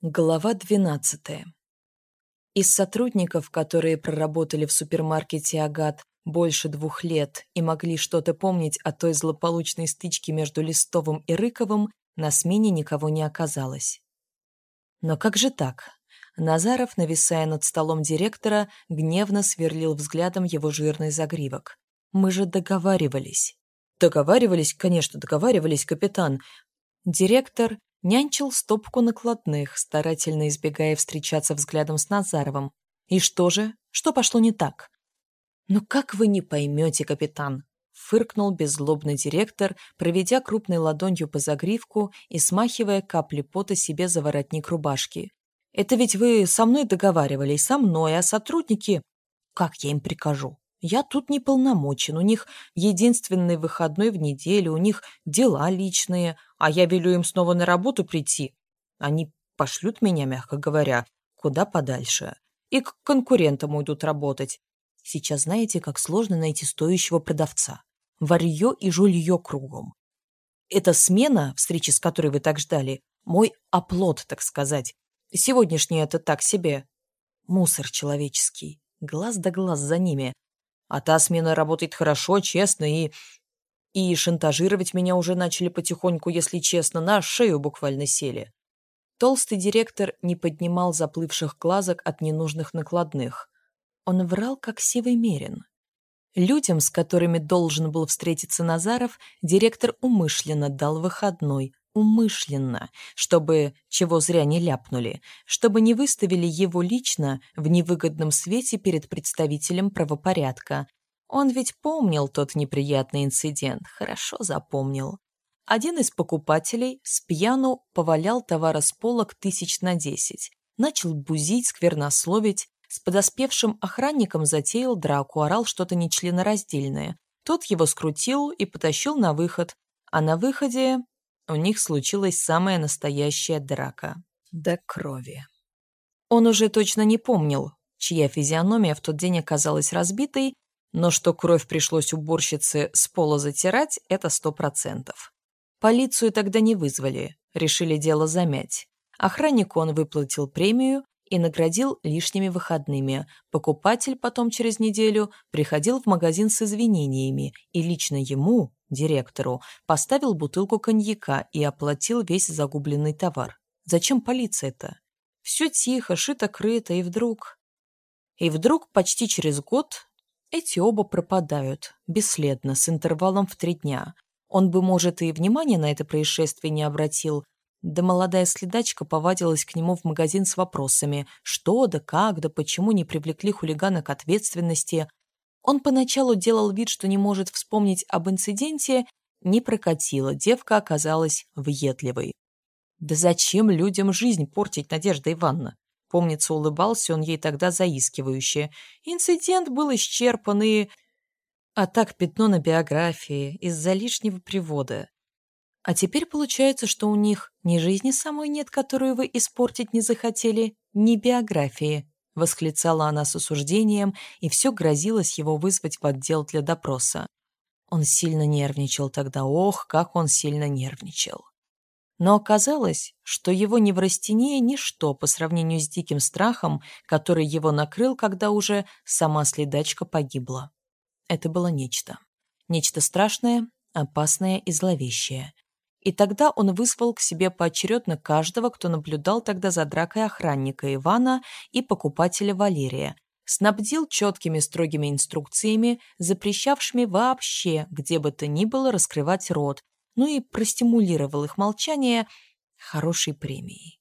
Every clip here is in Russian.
Глава 12. Из сотрудников, которые проработали в супермаркете «Агат» больше двух лет и могли что-то помнить о той злополучной стычке между Листовым и Рыковым, на смене никого не оказалось. Но как же так? Назаров, нависая над столом директора, гневно сверлил взглядом его жирный загривок. «Мы же договаривались». «Договаривались, конечно, договаривались, капитан». Директор нянчил стопку накладных, старательно избегая встречаться взглядом с Назаровым. И что же? Что пошло не так? «Ну как вы не поймете, капитан?» — фыркнул беззлобный директор, проведя крупной ладонью по загривку и смахивая капли пота себе за воротник рубашки. «Это ведь вы со мной договаривались, со мной, а сотрудники...» «Как я им прикажу?» Я тут не полномочен, у них единственный выходной в неделю, у них дела личные, а я велю им снова на работу прийти. Они пошлют меня, мягко говоря, куда подальше. И к конкурентам уйдут работать. Сейчас знаете, как сложно найти стоящего продавца. Варье и жулье кругом. Эта смена, встречи с которой вы так ждали, мой оплот, так сказать. Сегодняшний это так себе. Мусор человеческий. Глаз да глаз за ними. А та смена работает хорошо, честно и... И шантажировать меня уже начали потихоньку, если честно, на шею буквально сели. Толстый директор не поднимал заплывших глазок от ненужных накладных. Он врал, как сивый мерин. Людям, с которыми должен был встретиться Назаров, директор умышленно дал выходной, умышленно, чтобы, чего зря не ляпнули, чтобы не выставили его лично в невыгодном свете перед представителем правопорядка. Он ведь помнил тот неприятный инцидент, хорошо запомнил. Один из покупателей с пьяну повалял товара с полок тысяч на десять, начал бузить, сквернословить, с подоспевшим охранником затеял драку, орал что-то нечленораздельное. Тот его скрутил и потащил на выход, а на выходе у них случилась самая настоящая драка. До крови. Он уже точно не помнил, чья физиономия в тот день оказалась разбитой, но что кровь пришлось уборщице с пола затирать, это сто процентов. Полицию тогда не вызвали, решили дело замять. Охраннику он выплатил премию и наградил лишними выходными. Покупатель потом через неделю приходил в магазин с извинениями, и лично ему, директору, поставил бутылку коньяка и оплатил весь загубленный товар. Зачем полиция-то? Все тихо, шито-крыто, и вдруг... И вдруг почти через год эти оба пропадают, бесследно, с интервалом в три дня. Он бы, может, и внимания на это происшествие не обратил, да молодая следачка повадилась к нему в магазин с вопросами, что да как да почему не привлекли хулигана к ответственности, он поначалу делал вид, что не может вспомнить об инциденте, не прокатило, девка оказалась въедливой. «Да зачем людям жизнь портить, Надежда Ивановна?» Помнится, улыбался он ей тогда заискивающе. Инцидент был исчерпан и... А так пятно на биографии из-за лишнего привода. А теперь получается, что у них ни жизни самой нет, которую вы испортить не захотели, ни биографии восклицала она с осуждением, и все грозилось его вызвать в отдел для допроса. Он сильно нервничал тогда, ох, как он сильно нервничал. Но оказалось, что его неврастения – ничто по сравнению с диким страхом, который его накрыл, когда уже сама следачка погибла. Это было нечто. Нечто страшное, опасное и зловещее. И тогда он вызвал к себе поочередно каждого, кто наблюдал тогда за дракой охранника Ивана и покупателя Валерия, снабдил четкими строгими инструкциями, запрещавшими вообще, где бы то ни было, раскрывать рот, ну и простимулировал их молчание хорошей премией.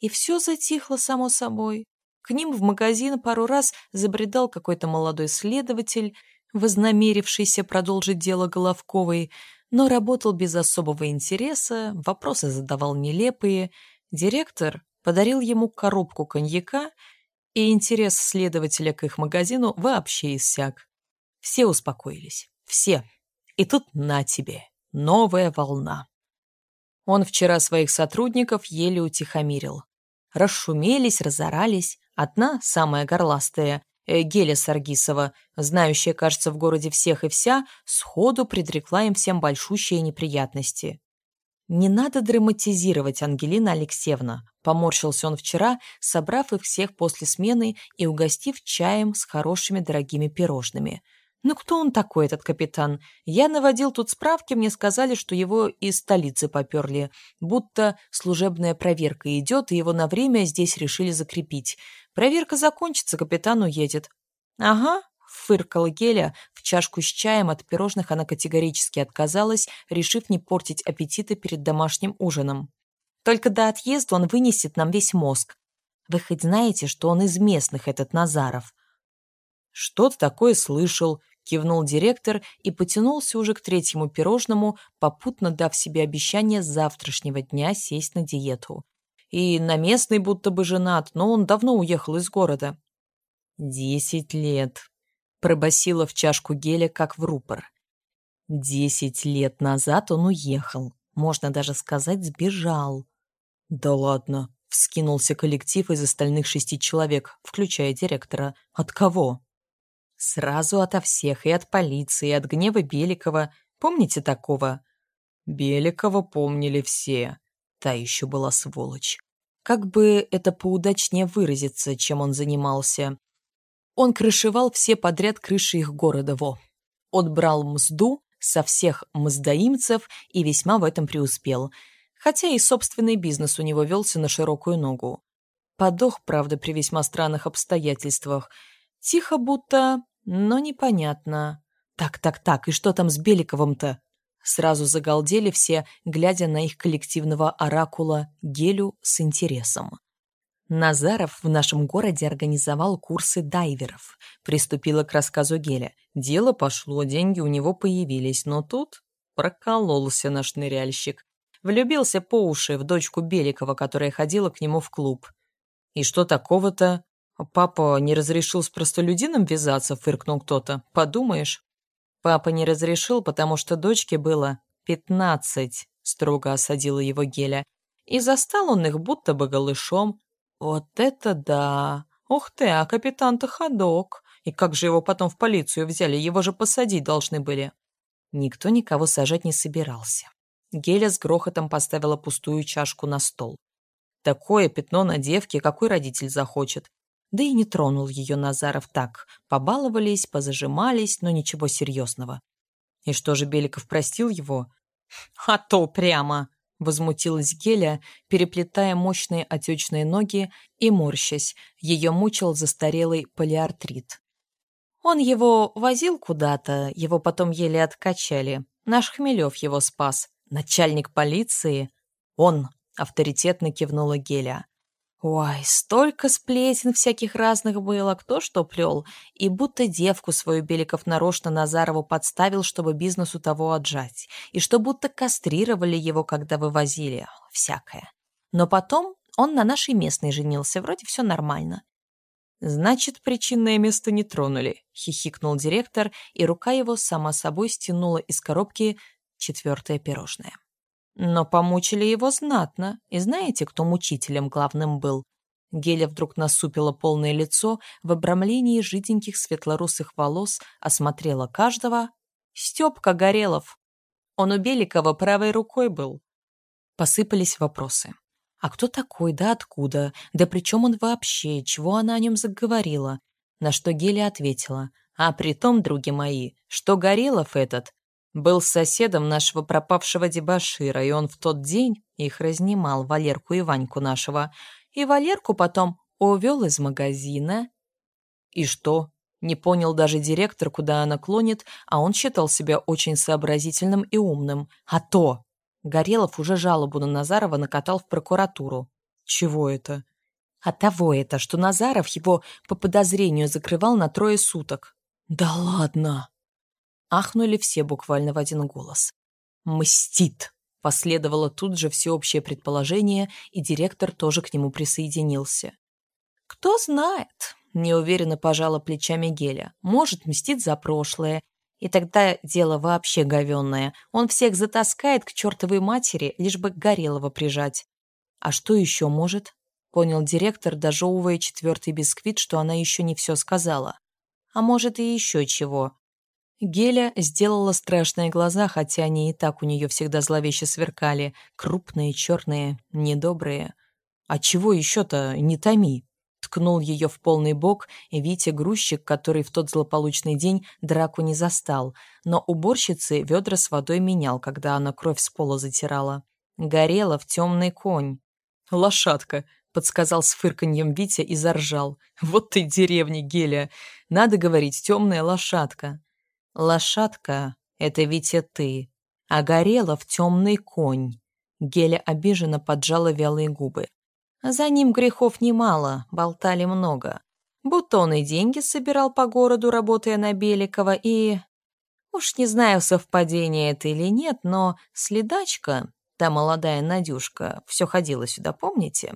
И все затихло само собой. К ним в магазин пару раз забредал какой-то молодой следователь, вознамерившийся продолжить дело Головковой, но работал без особого интереса, вопросы задавал нелепые. Директор подарил ему коробку коньяка, и интерес следователя к их магазину вообще иссяк. Все успокоились. Все. И тут на тебе. Новая волна. Он вчера своих сотрудников еле утихомирил. Расшумелись, разорались. Одна, самая горластая, Геля Саргисова, знающая, кажется, в городе всех и вся, сходу предрекла им всем большущие неприятности. «Не надо драматизировать, Ангелина Алексеевна», — поморщился он вчера, собрав их всех после смены и угостив чаем с хорошими дорогими пирожными. «Ну кто он такой, этот капитан? Я наводил тут справки, мне сказали, что его из столицы поперли, будто служебная проверка идет, и его на время здесь решили закрепить. Проверка закончится, капитан уедет». «Ага, фыркала Геля, в чашку с чаем от пирожных она категорически отказалась, решив не портить аппетита перед домашним ужином. «Только до отъезда он вынесет нам весь мозг. Вы хоть знаете, что он из местных, этот Назаров?» «Что-то такое слышал», — кивнул директор и потянулся уже к третьему пирожному, попутно дав себе обещание завтрашнего дня сесть на диету. И на местный будто бы женат, но он давно уехал из города. «Десять лет», пробасила в чашку геля, как в рупор. Десять лет назад он уехал, можно даже сказать, сбежал. Да ладно, вскинулся коллектив из остальных шести человек, включая директора. От кого? Сразу ото всех, и от полиции, и от гнева Беликова. Помните такого? Беликова помнили все. Та еще была сволочь. Как бы это поудачнее выразиться, чем он занимался. Он крышевал все подряд крыши их города Во. Отбрал мзду со всех мздоимцев и весьма в этом преуспел, хотя и собственный бизнес у него велся на широкую ногу. Подох, правда, при весьма странных обстоятельствах. Тихо будто, но непонятно. Так-так-так, и что там с Беликовым-то? Сразу загалдели все, глядя на их коллективного оракула Гелю с интересом. Назаров в нашем городе организовал курсы дайверов. Приступила к рассказу Геля. Дело пошло, деньги у него появились, но тут прокололся наш ныряльщик. Влюбился по уши в дочку Беликова, которая ходила к нему в клуб. И что такого-то? Папа не разрешил с простолюдином вязаться, фыркнул кто-то. Подумаешь. Папа не разрешил, потому что дочке было пятнадцать, строго осадила его Геля. И застал он их будто бы голышом, «Вот это да! Ух ты, а капитан-то ходок! И как же его потом в полицию взяли? Его же посадить должны были!» Никто никого сажать не собирался. Геля с грохотом поставила пустую чашку на стол. Такое пятно на девке, какой родитель захочет. Да и не тронул ее Назаров так. Побаловались, позажимались, но ничего серьезного. И что же Беликов простил его? А то прямо! Возмутилась Геля, переплетая мощные отечные ноги и морщась. Ее мучил застарелый полиартрит. Он его возил куда-то, его потом еле откачали. Наш Хмелев его спас. Начальник полиции. Он, авторитетно кивнула Геля. Ой, столько сплетен всяких разных было, кто что плел. И будто девку свою Беликов нарочно Назарову подставил, чтобы бизнесу того отжать. И что будто кастрировали его, когда вывозили. Всякое. Но потом он на нашей местной женился, вроде все нормально. «Значит, причинное место не тронули», — хихикнул директор, и рука его сама собой стянула из коробки четвертое пирожное. Но помучили его знатно. И знаете, кто мучителем главным был? Геля вдруг насупила полное лицо, в обрамлении жиденьких светлорусых волос осмотрела каждого. Степка Горелов. Он у Беликова правой рукой был. Посыпались вопросы. А кто такой, да откуда, да при чем он вообще, чего она о нем заговорила? На что Геля ответила. А при том, други мои, что Горелов этот был соседом нашего пропавшего дебошира, и он в тот день их разнимал, Валерку и Ваньку нашего. И Валерку потом увел из магазина. И что? Не понял даже директор, куда она клонит, а он считал себя очень сообразительным и умным. А то! Горелов уже жалобу на Назарова накатал в прокуратуру. Чего это? А того это, что Назаров его по подозрению закрывал на трое суток. Да ладно! Ахнули все буквально в один голос. «Мстит!» Последовало тут же всеобщее предположение, и директор тоже к нему присоединился. «Кто знает?» – неуверенно пожала плечами Геля. «Может, мстит за прошлое. И тогда дело вообще говенное. Он всех затаскает к чертовой матери, лишь бы Горелого прижать. А что еще может?» – понял директор, дожевывая четвертый бисквит, что она еще не все сказала. «А может, и еще чего. Геля сделала страшные глаза, хотя они и так у нее всегда зловеще сверкали, крупные, черные, недобрые. «А чего еще-то, не томи?» Ткнул ее в полный бок Витя-грузчик, который в тот злополучный день драку не застал, но уборщицы ведра с водой менял, когда она кровь с пола затирала. Горела в темный конь. «Лошадка», — подсказал с фырканьем Витя и заржал. «Вот ты деревня, Геля! Надо говорить, темная лошадка». «Лошадка — это Витя ты, а горела в темный конь». Геля обиженно поджала вялые губы. За ним грехов немало, болтали много. Будто он и деньги собирал по городу, работая на Беликова, и... Уж не знаю, совпадение это или нет, но следачка, та молодая Надюшка, все ходила сюда, помните?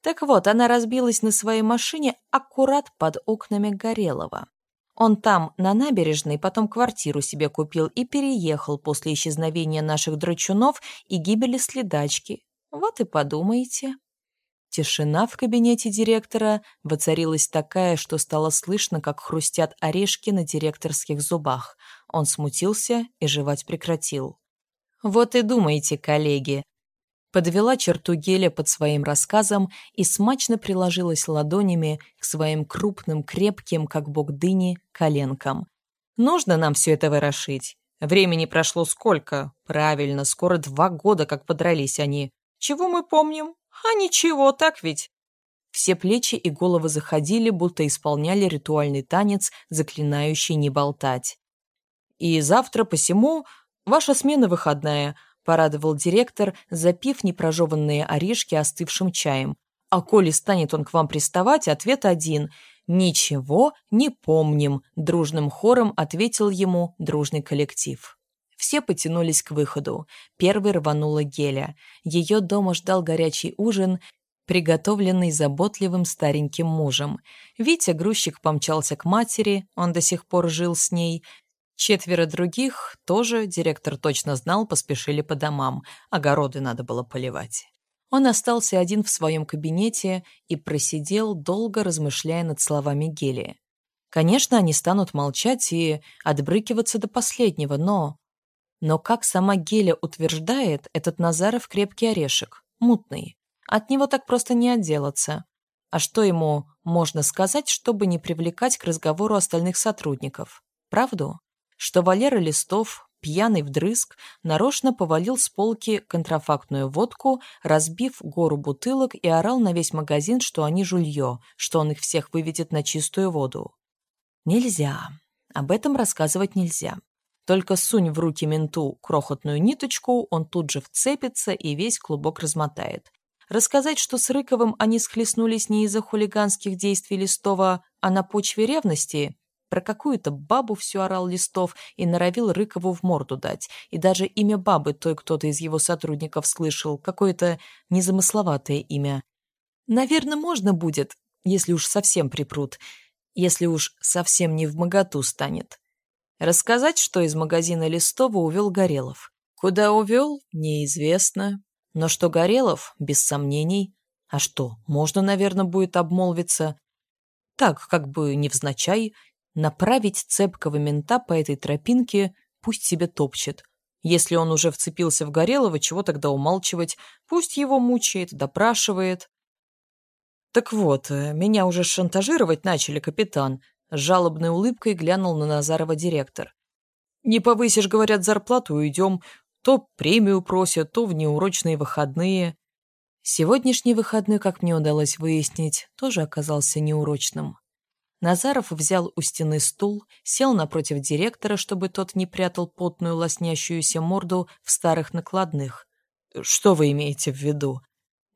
Так вот, она разбилась на своей машине аккурат под окнами Горелого. Он там, на набережной, потом квартиру себе купил и переехал после исчезновения наших драчунов и гибели следачки. Вот и подумайте. Тишина в кабинете директора воцарилась такая, что стало слышно, как хрустят орешки на директорских зубах. Он смутился и жевать прекратил. «Вот и думайте, коллеги!» Подвела черту геля под своим рассказом и смачно приложилась ладонями к своим крупным, крепким, как бок дыни, коленкам. «Нужно нам все это ворошить. Времени прошло сколько? Правильно, скоро два года, как подрались они. Чего мы помним? А ничего, так ведь? Все плечи и головы заходили, будто исполняли ритуальный танец, заклинающий не болтать. «И завтра посему ваша смена выходная», — порадовал директор, запив непрожеванные орешки остывшим чаем. «А коли станет он к вам приставать, ответ один. Ничего не помним», — дружным хором ответил ему дружный коллектив. Все потянулись к выходу. Первой рванула Геля. Ее дома ждал горячий ужин, приготовленный заботливым стареньким мужем. Витя грузчик помчался к матери, он до сих пор жил с ней. Четверо других, тоже, директор точно знал, поспешили по домам. Огороды надо было поливать. Он остался один в своем кабинете и просидел, долго размышляя над словами Гели. Конечно, они станут молчать и отбрыкиваться до последнего, но но, как сама Геля утверждает, этот Назаров крепкий орешек, мутный. От него так просто не отделаться. А что ему можно сказать, чтобы не привлекать к разговору остальных сотрудников? Правду? Что Валера Листов, пьяный вдрызг, нарочно повалил с полки контрафактную водку, разбив гору бутылок и орал на весь магазин, что они жулье, что он их всех выведет на чистую воду. Нельзя. Об этом рассказывать нельзя. Только сунь в руки менту крохотную ниточку, он тут же вцепится и весь клубок размотает. Рассказать, что с Рыковым они схлестнулись не из-за хулиганских действий Листова, а на почве ревности, про какую-то бабу все орал Листов и норовил Рыкову в морду дать. И даже имя бабы той кто-то из его сотрудников слышал, какое-то незамысловатое имя. Наверное, можно будет, если уж совсем припрут, если уж совсем не в моготу станет. Рассказать, что из магазина Листова увел Горелов. Куда увел, неизвестно. Но что Горелов, без сомнений. А что, можно, наверное, будет обмолвиться. Так, как бы невзначай, направить цепкого мента по этой тропинке, пусть себе топчет. Если он уже вцепился в Горелого, чего тогда умалчивать? Пусть его мучает, допрашивает. Так вот, э, меня уже шантажировать начали, капитан. С жалобной улыбкой глянул на Назарова директор. «Не повысишь, говорят, зарплату, уйдем. То премию просят, то в неурочные выходные». Сегодняшний выходной, как мне удалось выяснить, тоже оказался неурочным. Назаров взял у стены стул, сел напротив директора, чтобы тот не прятал потную лоснящуюся морду в старых накладных. «Что вы имеете в виду?»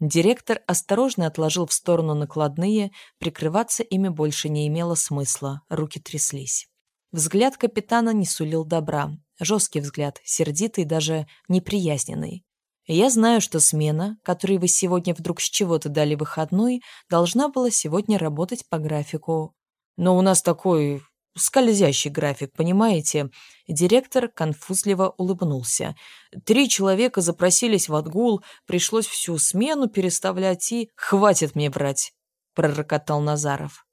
Директор осторожно отложил в сторону накладные, прикрываться ими больше не имело смысла, руки тряслись. Взгляд капитана не сулил добра. Жесткий взгляд, сердитый, даже неприязненный. Я знаю, что смена, которой вы сегодня вдруг с чего-то дали выходной, должна была сегодня работать по графику. Но у нас такой скользящий график, понимаете?» Директор конфузливо улыбнулся. «Три человека запросились в отгул, пришлось всю смену переставлять и... Хватит мне брать!» — пророкотал Назаров.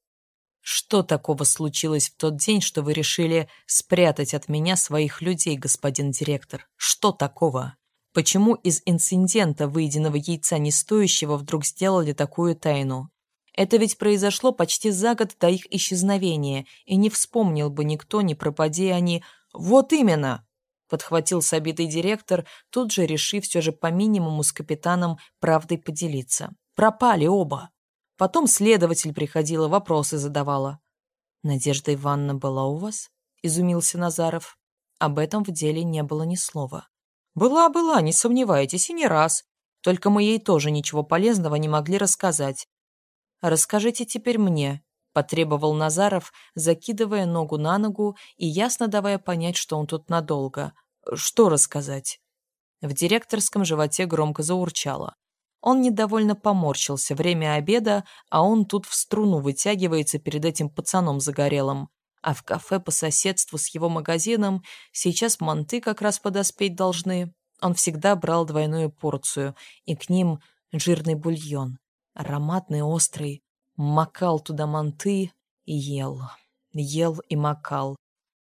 Что такого случилось в тот день, что вы решили спрятать от меня своих людей, господин директор? Что такого? Почему из инцидента выеденного яйца не стоящего вдруг сделали такую тайну? Это ведь произошло почти за год до их исчезновения, и не вспомнил бы никто, не пропади они. Вот именно! Подхватил с обидой директор, тут же решив все же по минимуму с капитаном правдой поделиться. Пропали оба. Потом следователь приходила, вопросы задавала. «Надежда Ивановна была у вас?» — изумился Назаров. Об этом в деле не было ни слова. «Была, была, не сомневайтесь, и не раз. Только мы ей тоже ничего полезного не могли рассказать. Расскажите теперь мне», — потребовал Назаров, закидывая ногу на ногу и ясно давая понять, что он тут надолго. «Что рассказать?» В директорском животе громко заурчало. Он недовольно поморщился. Время обеда, а он тут в струну вытягивается перед этим пацаном загорелым. А в кафе по соседству с его магазином сейчас манты как раз подоспеть должны. Он всегда брал двойную порцию, и к ним жирный бульон. Ароматный, острый. Макал туда манты и ел. Ел и макал.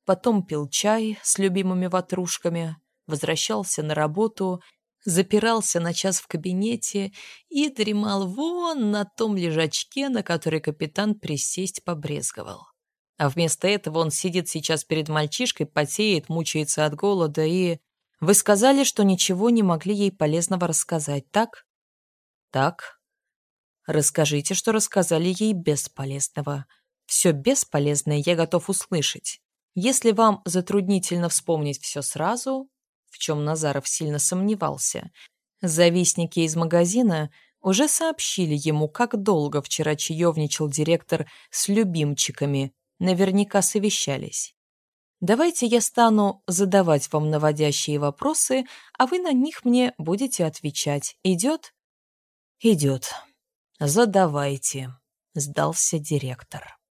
Потом пил чай с любимыми ватрушками, возвращался на работу запирался на час в кабинете и дремал вон на том лежачке, на который капитан присесть побрезговал. А вместо этого он сидит сейчас перед мальчишкой, потеет, мучается от голода и... Вы сказали, что ничего не могли ей полезного рассказать, так? Так. Расскажите, что рассказали ей бесполезного. Все бесполезное я готов услышать. Если вам затруднительно вспомнить все сразу, в чем Назаров сильно сомневался. Завистники из магазина уже сообщили ему, как долго вчера чаевничал директор с любимчиками, наверняка совещались. Давайте я стану задавать вам наводящие вопросы, а вы на них мне будете отвечать. Идет? Идет. Задавайте, сдался директор.